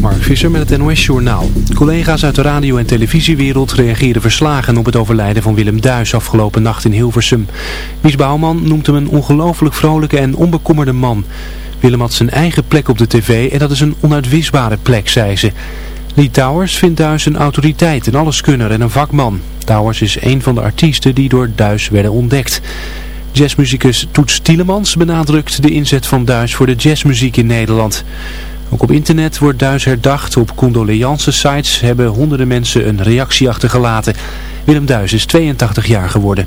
Mark Visser met het NOS Journaal. Collega's uit de radio- en televisiewereld reageren verslagen op het overlijden van Willem Duis afgelopen nacht in Hilversum. Mies Bouwman noemt hem een ongelooflijk vrolijke en onbekommerde man. Willem had zijn eigen plek op de tv en dat is een onuitwisbare plek, zei ze. Lee Towers vindt Duis een autoriteit, een alleskunner en een vakman. Towers is een van de artiesten die door Duis werden ontdekt. Jazzmuzikus Toets Tielemans benadrukt de inzet van Duis voor de jazzmuziek in Nederland. Ook op internet wordt Duis herdacht. Op condoleance sites hebben honderden mensen een reactie achtergelaten. Willem Duis is 82 jaar geworden.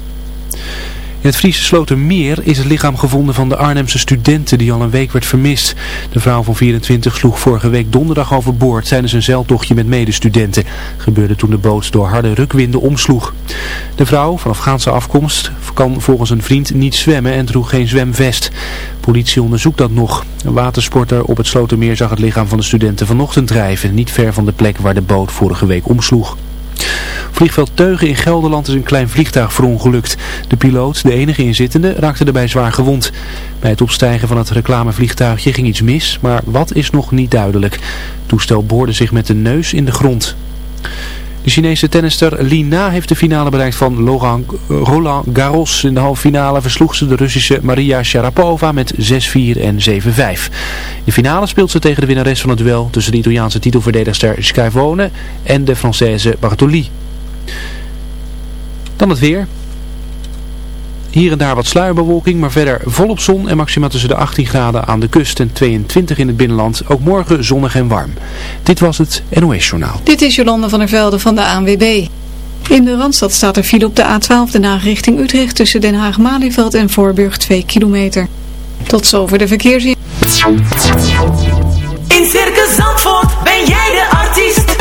In het Friese Slotermeer is het lichaam gevonden van de Arnhemse studenten die al een week werd vermist. De vrouw van 24 sloeg vorige week donderdag overboord tijdens een zeiltochtje met medestudenten. Gebeurde toen de boot door harde rukwinden omsloeg. De vrouw, van Afghaanse afkomst, kan volgens een vriend niet zwemmen en droeg geen zwemvest. Politie onderzoekt dat nog. Een watersporter op het Slotermeer zag het lichaam van de studenten vanochtend drijven, niet ver van de plek waar de boot vorige week omsloeg. Vliegveld Teugen in Gelderland is een klein vliegtuig verongelukt. De piloot, de enige inzittende, raakte erbij zwaar gewond. Bij het opstijgen van het reclamevliegtuigje ging iets mis, maar wat is nog niet duidelijk. Het toestel boorde zich met de neus in de grond. De Chinese tennister Li Na heeft de finale bereikt van Roland Garros. In de halve finale versloeg ze de Russische Maria Sharapova met 6-4 en 7-5. In de finale speelt ze tegen de winnares van het duel tussen de Italiaanse titelverdedigster Schiavone en de Française Bartoli. Dan het weer. Hier en daar wat sluierbewolking, maar verder volop zon en maxima tussen de 18 graden aan de kust en 22 in het binnenland. Ook morgen zonnig en warm. Dit was het NOS Journaal. Dit is Jolande van der Velde van de ANWB. In de Randstad staat er file op de A12 Den Haag richting Utrecht tussen Den Haag-Malieveld en Voorburg 2 kilometer. Tot zover de verkeersin. In Circus Zandvoort ben jij de artiest.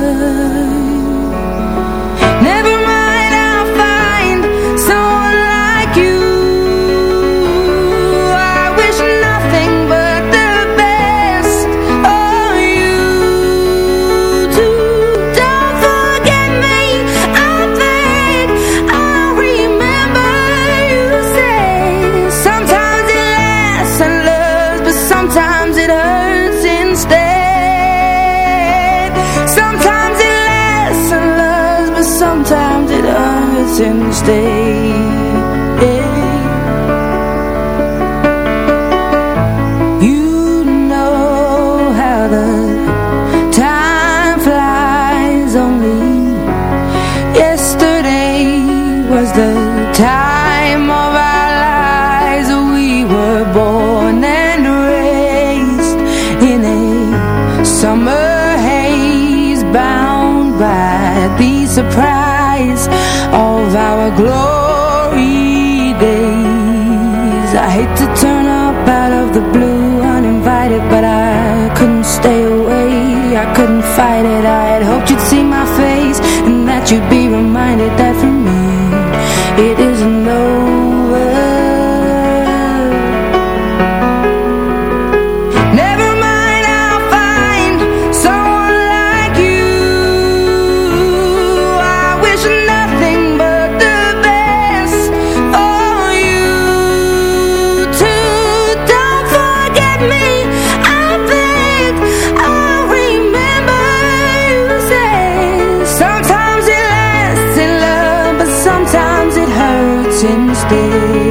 to be after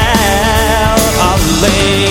late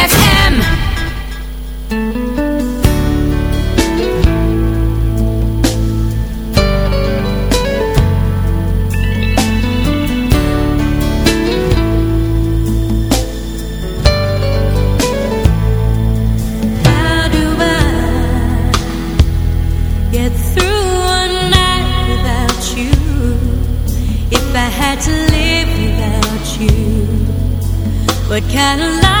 what kind of life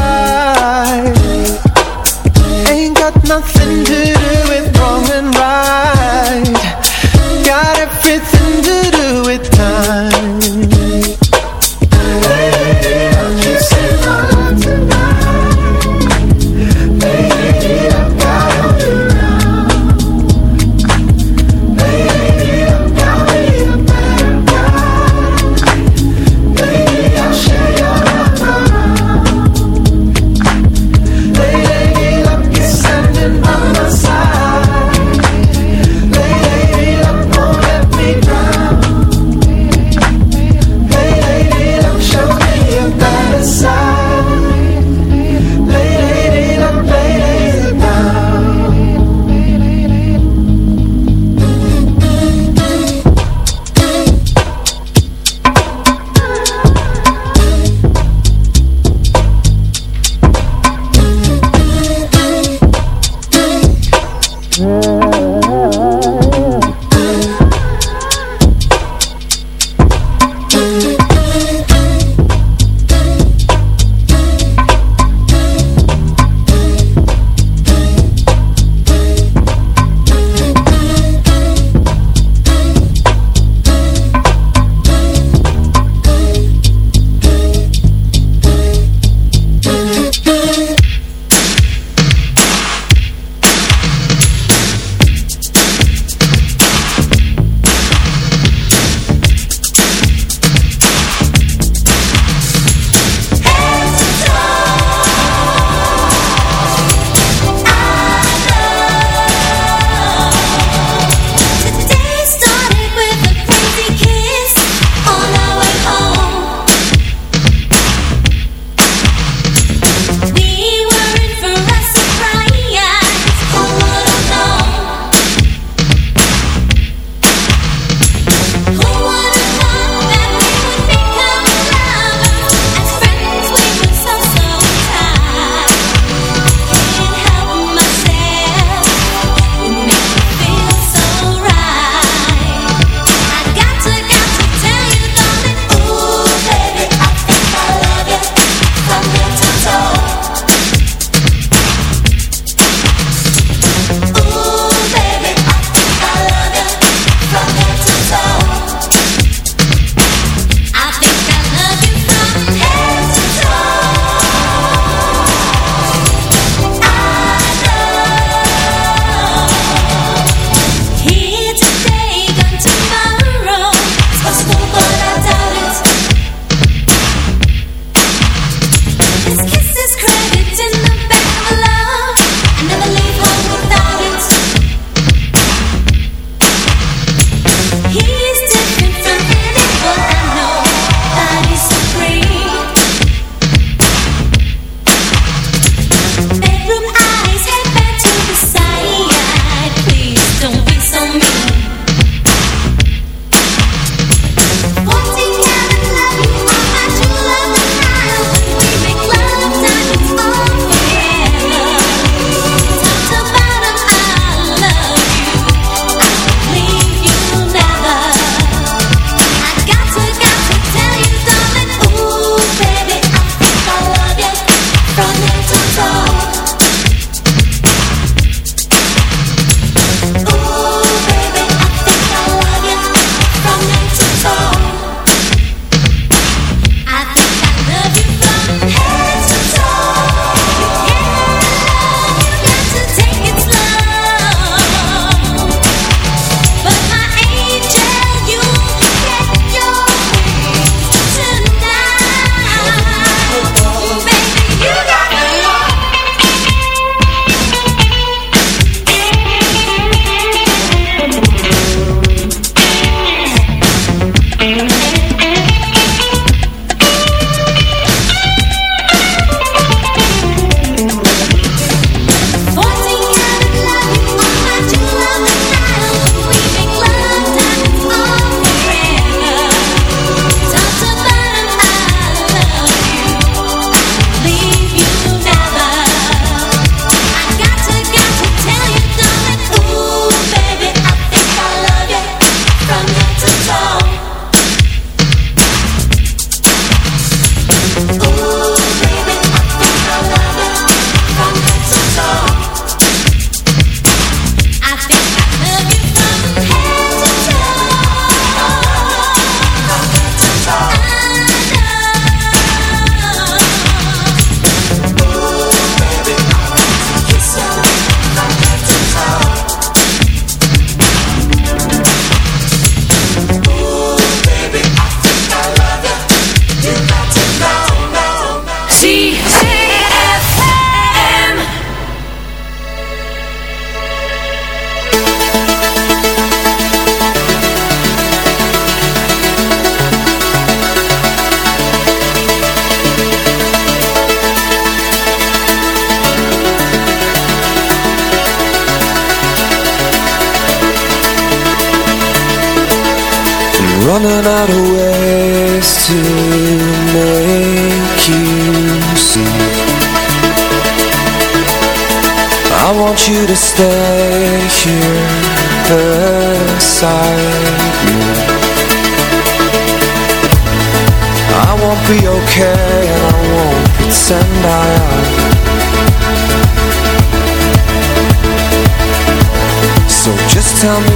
Tell me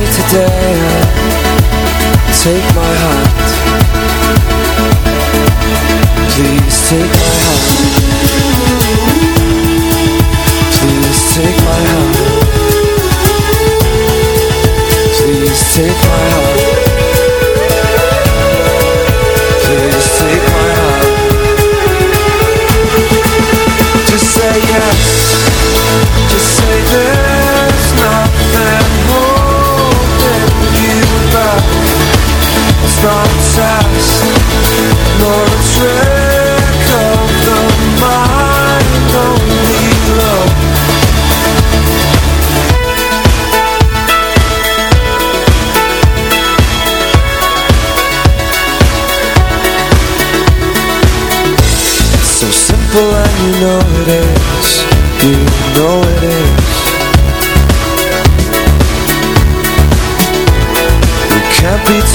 We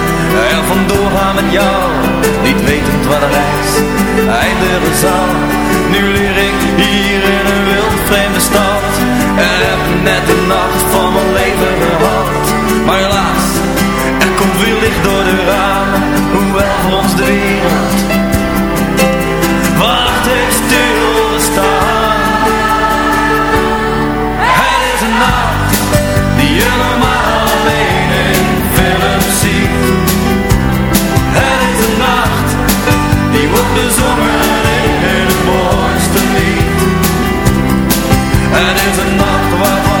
er vandoor gaan met jou Niet wetend wat de reis eindigen zal. Nu leer ik hier in een wild vreemde stad En heb net de nacht van mijn leven gehad. Maar helaas, er komt weer licht door de ramen Hoewel ons de wereld Wacht heeft stilgestaan bezongen in het mooiste lied. Het is een nacht waarvan